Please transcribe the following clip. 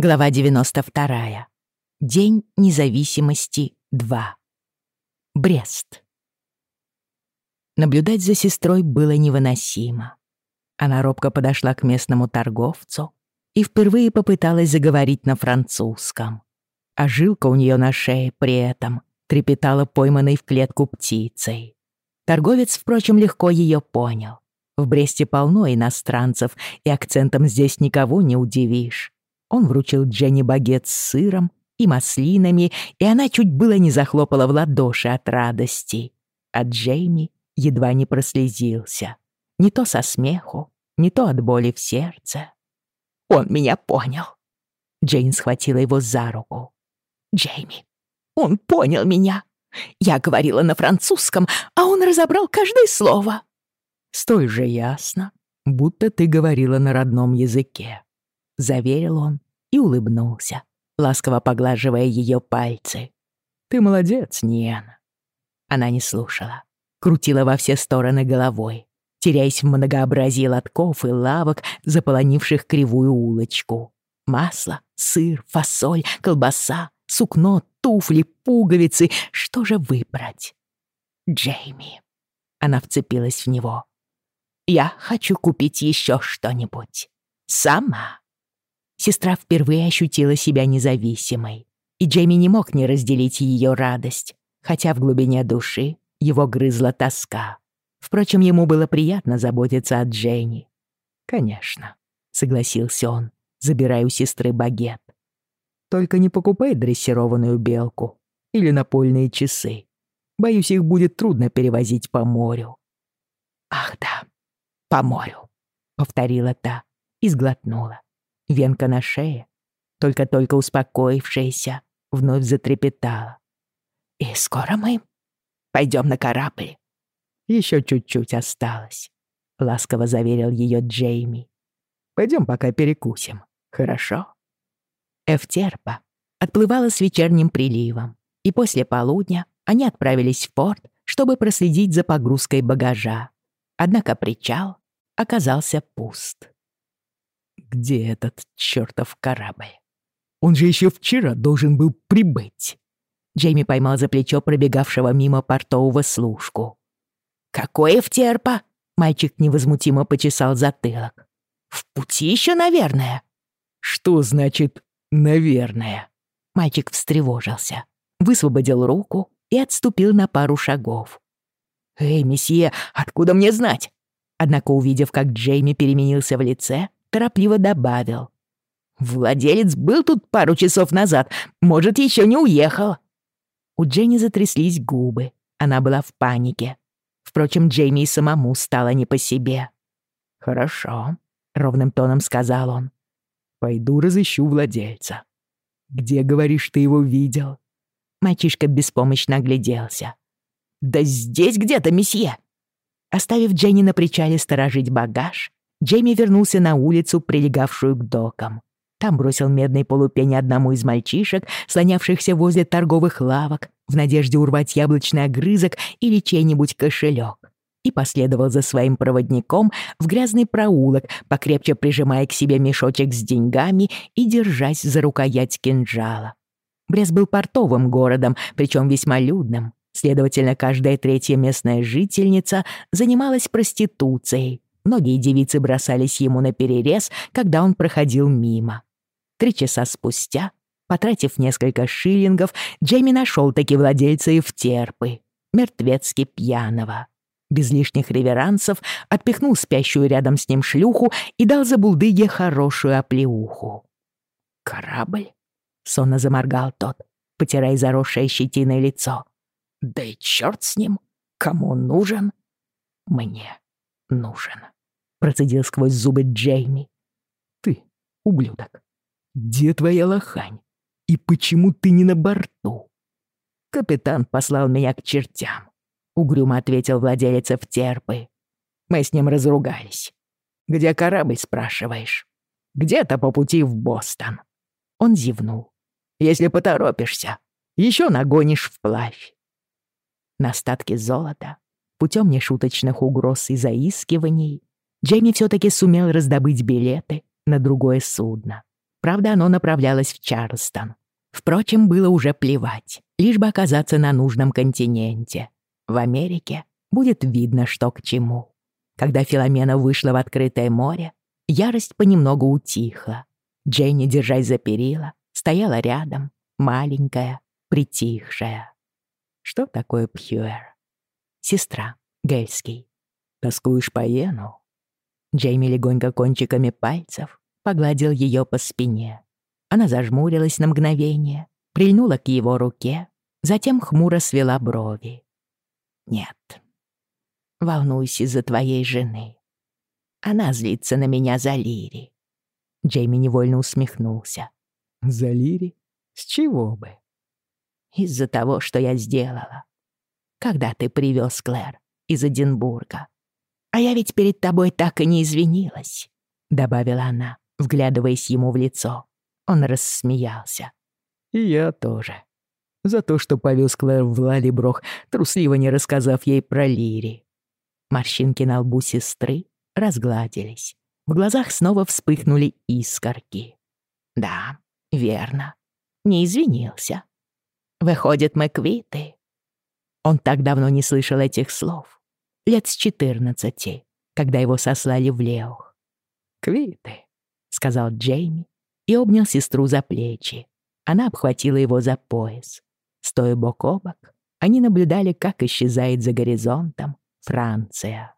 Глава 92. День независимости 2. Брест. Наблюдать за сестрой было невыносимо. Она робко подошла к местному торговцу и впервые попыталась заговорить на французском. А жилка у нее на шее при этом трепетала пойманной в клетку птицей. Торговец, впрочем, легко ее понял. В Бресте полно иностранцев, и акцентом здесь никого не удивишь. Он вручил Дженни багет с сыром и маслинами, и она чуть было не захлопала в ладоши от радости. А Джейми едва не прослезился. Не то со смеху, не то от боли в сердце. «Он меня понял!» Джейн схватила его за руку. «Джейми, он понял меня! Я говорила на французском, а он разобрал каждое слово!» «Столь же ясно, будто ты говорила на родном языке», заверил он и улыбнулся, ласково поглаживая ее пальцы. «Ты молодец, Ниэн». Она не слушала, крутила во все стороны головой, теряясь в многообразии лотков и лавок, заполонивших кривую улочку. Масло, сыр, фасоль, колбаса, сукно, туфли, пуговицы. Что же выбрать? Джейми. Она вцепилась в него. «Я хочу купить еще что-нибудь. Сама». Сестра впервые ощутила себя независимой, и Джейми не мог не разделить ее радость, хотя в глубине души его грызла тоска. Впрочем, ему было приятно заботиться о Дженни. «Конечно», — согласился он, забирая у сестры багет. «Только не покупай дрессированную белку или напольные часы. Боюсь, их будет трудно перевозить по морю». «Ах да, по морю», — повторила та и сглотнула. Венка на шее, только-только успокоившаяся, вновь затрепетала. «И скоро мы пойдем на корабль?» «Еще чуть-чуть осталось», — ласково заверил ее Джейми. «Пойдем пока перекусим, хорошо?» Эфтерпа отплывала с вечерним приливом, и после полудня они отправились в порт, чтобы проследить за погрузкой багажа. Однако причал оказался пуст где этот чертов корабль? Он же еще вчера должен был прибыть. Джейми поймал за плечо пробегавшего мимо портового служку. «Какое втерпа?» Мальчик невозмутимо почесал затылок. «В пути еще, наверное». «Что значит «наверное»?» Мальчик встревожился, высвободил руку и отступил на пару шагов. «Эй, месье, откуда мне знать?» Однако, увидев, как Джейми переменился в лице, торопливо добавил. «Владелец был тут пару часов назад, может, еще не уехал». У Дженни затряслись губы, она была в панике. Впрочем, Джейми и самому стало не по себе. «Хорошо», — ровным тоном сказал он. «Пойду разыщу владельца. Где, говоришь, ты его видел?» Мальчишка беспомощно огляделся. «Да здесь где-то, месье!» Оставив Дженни на причале сторожить багаж, Джейми вернулся на улицу, прилегавшую к докам. Там бросил медный полупень одному из мальчишек, слонявшихся возле торговых лавок, в надежде урвать яблочный огрызок или чей-нибудь кошелек. И последовал за своим проводником в грязный проулок, покрепче прижимая к себе мешочек с деньгами и держась за рукоять кинжала. Брест был портовым городом, причем весьма людным. Следовательно, каждая третья местная жительница занималась проституцией, Многие девицы бросались ему на перерез, когда он проходил мимо. Три часа спустя, потратив несколько шиллингов, Джейми нашел таки владельца Евтерпы, мертвецки пьяного. Без лишних реверансов отпихнул спящую рядом с ним шлюху и дал за булдыге хорошую оплеуху. «Корабль?» — сонно заморгал тот, потирая заросшее щетиной лицо. «Да и черт с ним! Кому нужен?» «Мне нужен» процедил сквозь зубы Джейми. «Ты, ублюдок, где твоя лохань? И почему ты не на борту?» «Капитан послал меня к чертям», — угрюмо ответил владелец Эфтерпы. «Мы с ним разругались. Где корабль, спрашиваешь? Где-то по пути в Бостон». Он зевнул. «Если поторопишься, еще нагонишь вплавь». На остатки золота, путем нешуточных угроз и заискиваний, Джейми все-таки сумел раздобыть билеты на другое судно. Правда, оно направлялось в Чарльстон. Впрочем, было уже плевать, лишь бы оказаться на нужном континенте. В Америке будет видно, что к чему. Когда Филомена вышла в открытое море, ярость понемногу утихла. Дженни, держась за перила, стояла рядом, маленькая, притихшая. Что такое Пьюэр? Сестра, Гельский. Тоскуешь по Йену? Джейми легонько кончиками пальцев погладил ее по спине. Она зажмурилась на мгновение, прильнула к его руке, затем хмуро свела брови. «Нет, волнуюсь из-за твоей жены. Она злится на меня за Лири». Джейми невольно усмехнулся. «За Лири? С чего бы?» «Из-за того, что я сделала. Когда ты привез Клэр из Эдинбурга. А я ведь перед тобой так и не извинилась», — добавила она, вглядываясь ему в лицо. Он рассмеялся. «И я тоже. За то, что повез Клэр в Лалиброх, трусливо не рассказав ей про Лири. Морщинки на лбу сестры разгладились. В глазах снова вспыхнули искорки. «Да, верно. Не извинился. Выходит, мы квиты». Он так давно не слышал этих слов. Лет с четырнадцати, когда его сослали в Леух. «Квиты», — сказал Джейми и обнял сестру за плечи. Она обхватила его за пояс. Стоя бок о бок, они наблюдали, как исчезает за горизонтом Франция.